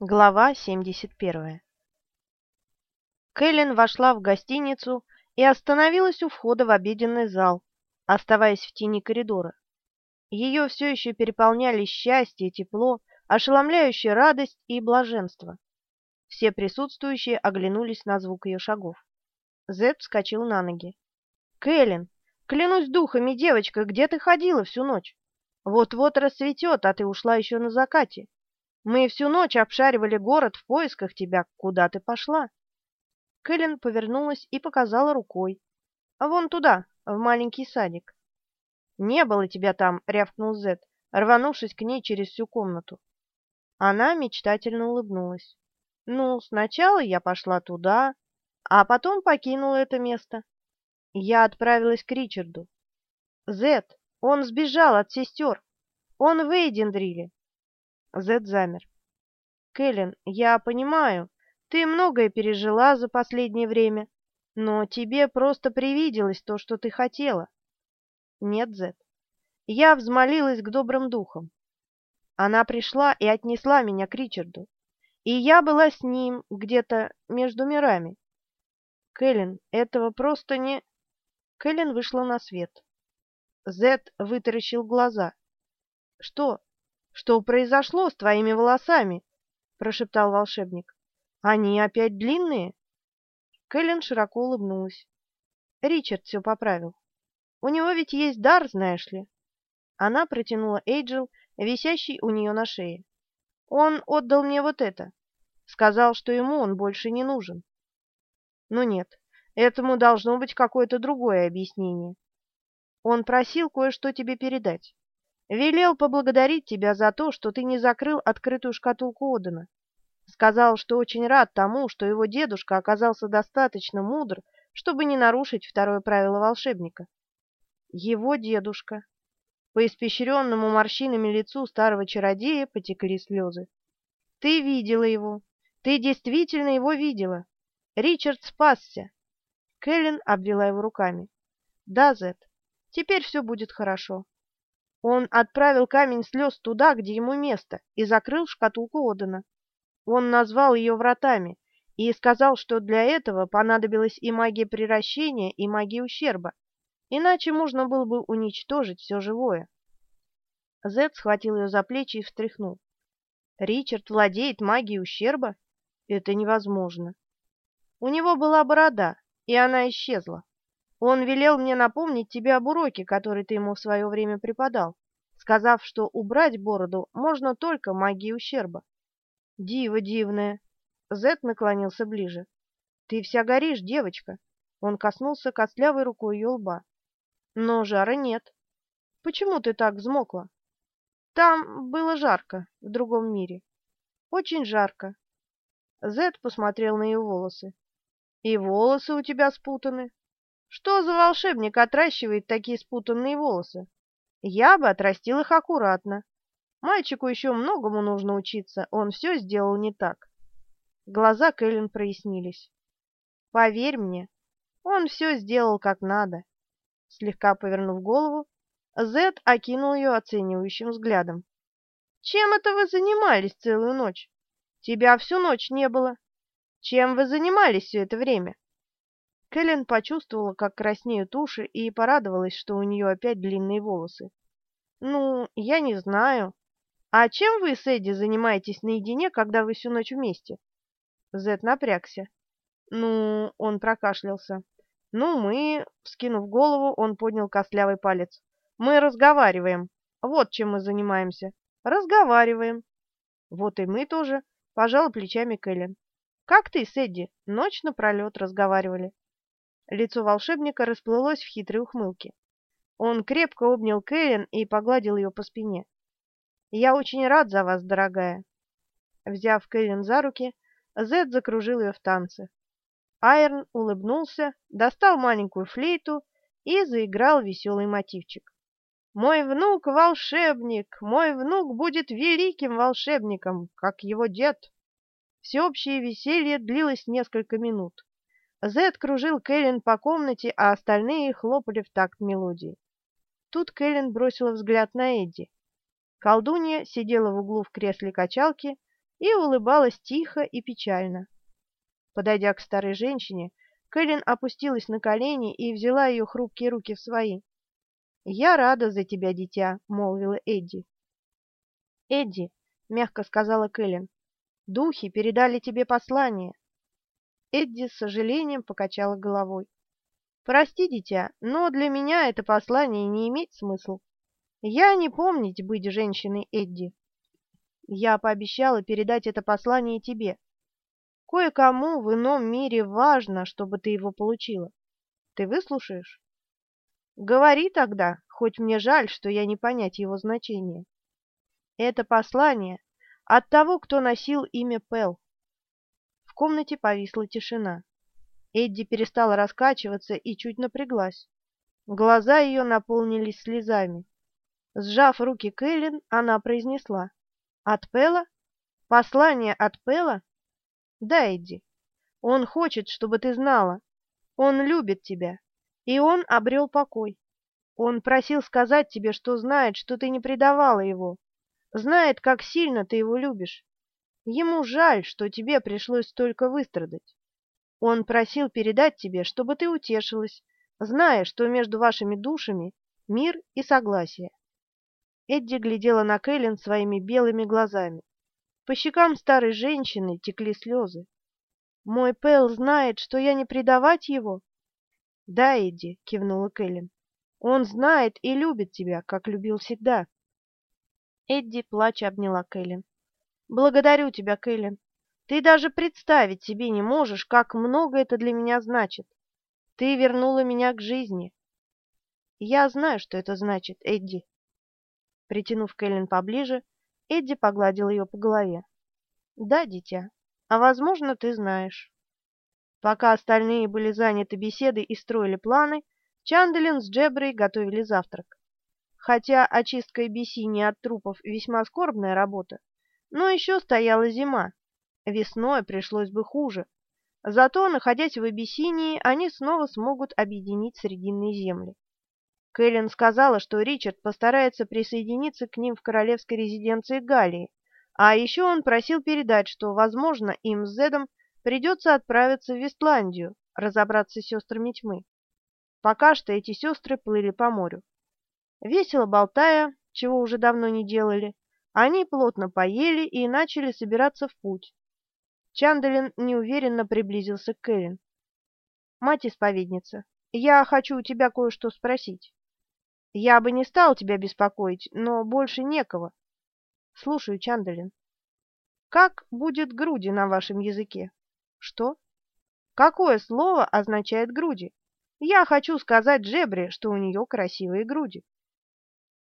Глава 71 Кэлен вошла в гостиницу и остановилась у входа в обеденный зал, оставаясь в тени коридора. Ее все еще переполняли счастье, тепло, ошеломляющая радость и блаженство. Все присутствующие оглянулись на звук ее шагов. Зет вскочил на ноги. «Кэлен, клянусь духами, девочка, где ты ходила всю ночь? Вот-вот рассветет, а ты ушла еще на закате. Мы всю ночь обшаривали город в поисках тебя. Куда ты пошла?» Кэлен повернулась и показала рукой. «А вон туда, в маленький садик». «Не было тебя там», — рявкнул Зет, рванувшись к ней через всю комнату. Она мечтательно улыбнулась. «Ну, сначала я пошла туда, а потом покинула это место. Я отправилась к Ричарду. Зет, он сбежал от сестер. Он в Эйдендриле. Зет замер. «Кэлен, я понимаю, ты многое пережила за последнее время, но тебе просто привиделось то, что ты хотела». «Нет, Зет, я взмолилась к добрым духам. Она пришла и отнесла меня к Ричарду, и я была с ним где-то между мирами. Кэлен, этого просто не...» Кэлен вышла на свет. Зет вытаращил глаза. «Что? Что произошло с твоими волосами?» — прошептал волшебник. «Они опять длинные?» Кэлен широко улыбнулась. Ричард все поправил. «У него ведь есть дар, знаешь ли». Она протянула Эйджел, висящий у нее на шее. «Он отдал мне вот это. Сказал, что ему он больше не нужен». «Ну нет, этому должно быть какое-то другое объяснение. Он просил кое-что тебе передать. Велел поблагодарить тебя за то, что ты не закрыл открытую шкатулку Одена. Сказал, что очень рад тому, что его дедушка оказался достаточно мудр, чтобы не нарушить второе правило волшебника. Его дедушка. По испещренному морщинами лицу старого чародея потекли слезы. Ты видела его. Ты действительно его видела. Ричард спасся. Кэлен обвела его руками. Да, Зет, теперь все будет хорошо. Он отправил камень слез туда, где ему место, и закрыл шкатулку Одена. Он назвал ее вратами и сказал, что для этого понадобилась и магия приращения, и магия ущерба, иначе можно было бы уничтожить все живое. Зед схватил ее за плечи и встряхнул. «Ричард владеет магией ущерба? Это невозможно. У него была борода, и она исчезла. Он велел мне напомнить тебе об уроке, который ты ему в свое время преподал, сказав, что убрать бороду можно только магией ущерба. Диво дивное. Зет наклонился ближе. Ты вся горишь, девочка. Он коснулся костлявой рукой ее лба. Но жара нет. Почему ты так взмокла? Там было жарко, в другом мире. Очень жарко. Зет посмотрел на ее волосы. И волосы у тебя спутаны. Что за волшебник отращивает такие спутанные волосы? Я бы отрастил их аккуратно. Мальчику еще многому нужно учиться, он все сделал не так. Глаза Кэлен прояснились. Поверь мне, он все сделал как надо. Слегка повернув голову, Зед окинул ее оценивающим взглядом. «Чем это вы занимались целую ночь? Тебя всю ночь не было. Чем вы занимались все это время?» Кэлен почувствовала, как краснеют уши, и порадовалась, что у нее опять длинные волосы. «Ну, я не знаю. А чем вы с Эдди занимаетесь наедине, когда вы всю ночь вместе?» Зет напрягся. «Ну...» — он прокашлялся. «Ну, мы...» — вскинув голову, он поднял костлявый палец. «Мы разговариваем. Вот чем мы занимаемся. Разговариваем». «Вот и мы тоже», — пожал плечами Кэлен. «Как ты с Эдди? Ночь напролет разговаривали». Лицо волшебника расплылось в хитрой ухмылке. Он крепко обнял Кэлен и погладил ее по спине. «Я очень рад за вас, дорогая». Взяв Кэлен за руки, Зед закружил ее в танце. Айрон улыбнулся, достал маленькую флейту и заиграл веселый мотивчик. «Мой внук — волшебник! Мой внук будет великим волшебником, как его дед!» Всеобщее веселье длилось несколько минут. Зед кружил Кэлен по комнате, а остальные хлопали в такт мелодии. Тут Кэлен бросила взгляд на Эдди. Колдунья сидела в углу в кресле качалки, и улыбалась тихо и печально. Подойдя к старой женщине, Кэлен опустилась на колени и взяла ее хрупкие руки в свои. «Я рада за тебя, дитя», — молвила Эдди. «Эдди», — мягко сказала Кэлен, — «духи передали тебе послание». Эдди с сожалением покачала головой. «Прости, дитя, но для меня это послание не имеет смысла. Я не помнить быть женщиной Эдди. Я пообещала передать это послание тебе. Кое-кому в ином мире важно, чтобы ты его получила. Ты выслушаешь? Говори тогда, хоть мне жаль, что я не понять его значение. Это послание от того, кто носил имя Пел. Комнате повисла тишина. Эдди перестала раскачиваться и чуть напряглась. Глаза ее наполнились слезами. Сжав руки Кэлен, она произнесла. От Пела? Послание от Пела? Да, Эдди. Он хочет, чтобы ты знала. Он любит тебя. И он обрел покой. Он просил сказать тебе, что знает, что ты не предавала его. Знает, как сильно ты его любишь. Ему жаль, что тебе пришлось столько выстрадать. Он просил передать тебе, чтобы ты утешилась, зная, что между вашими душами мир и согласие. Эдди глядела на Кэлен своими белыми глазами. По щекам старой женщины текли слезы. «Мой Пэл знает, что я не предавать его?» «Да, Эдди», — кивнула Кэлен. «Он знает и любит тебя, как любил всегда». Эдди, плача, обняла Кэлен. «Благодарю тебя, Кэлен. Ты даже представить себе не можешь, как много это для меня значит. Ты вернула меня к жизни». «Я знаю, что это значит, Эдди», Притянув Кэлен поближе, Эдди погладил ее по голове. «Да, дитя, а, возможно, ты знаешь». Пока остальные были заняты беседой и строили планы, Чанделин с Джеброй готовили завтрак. Хотя очистка Абиссинии от трупов весьма скорбная работа, но еще стояла зима. Весной пришлось бы хуже. Зато, находясь в Абиссинии, они снова смогут объединить Срединные земли. Кэлен сказала, что Ричард постарается присоединиться к ним в королевской резиденции Галлии, а еще он просил передать, что, возможно, им с Зедом придется отправиться в Вестландию, разобраться с сестрами тьмы. Пока что эти сестры плыли по морю. Весело болтая, чего уже давно не делали, они плотно поели и начали собираться в путь. Чандалин неуверенно приблизился к Кэлен. «Мать-исповедница, я хочу у тебя кое-что спросить». Я бы не стал тебя беспокоить, но больше некого. Слушаю, Чандалин. Как будет груди на вашем языке? Что? Какое слово означает груди? Я хочу сказать Джебре, что у нее красивые груди.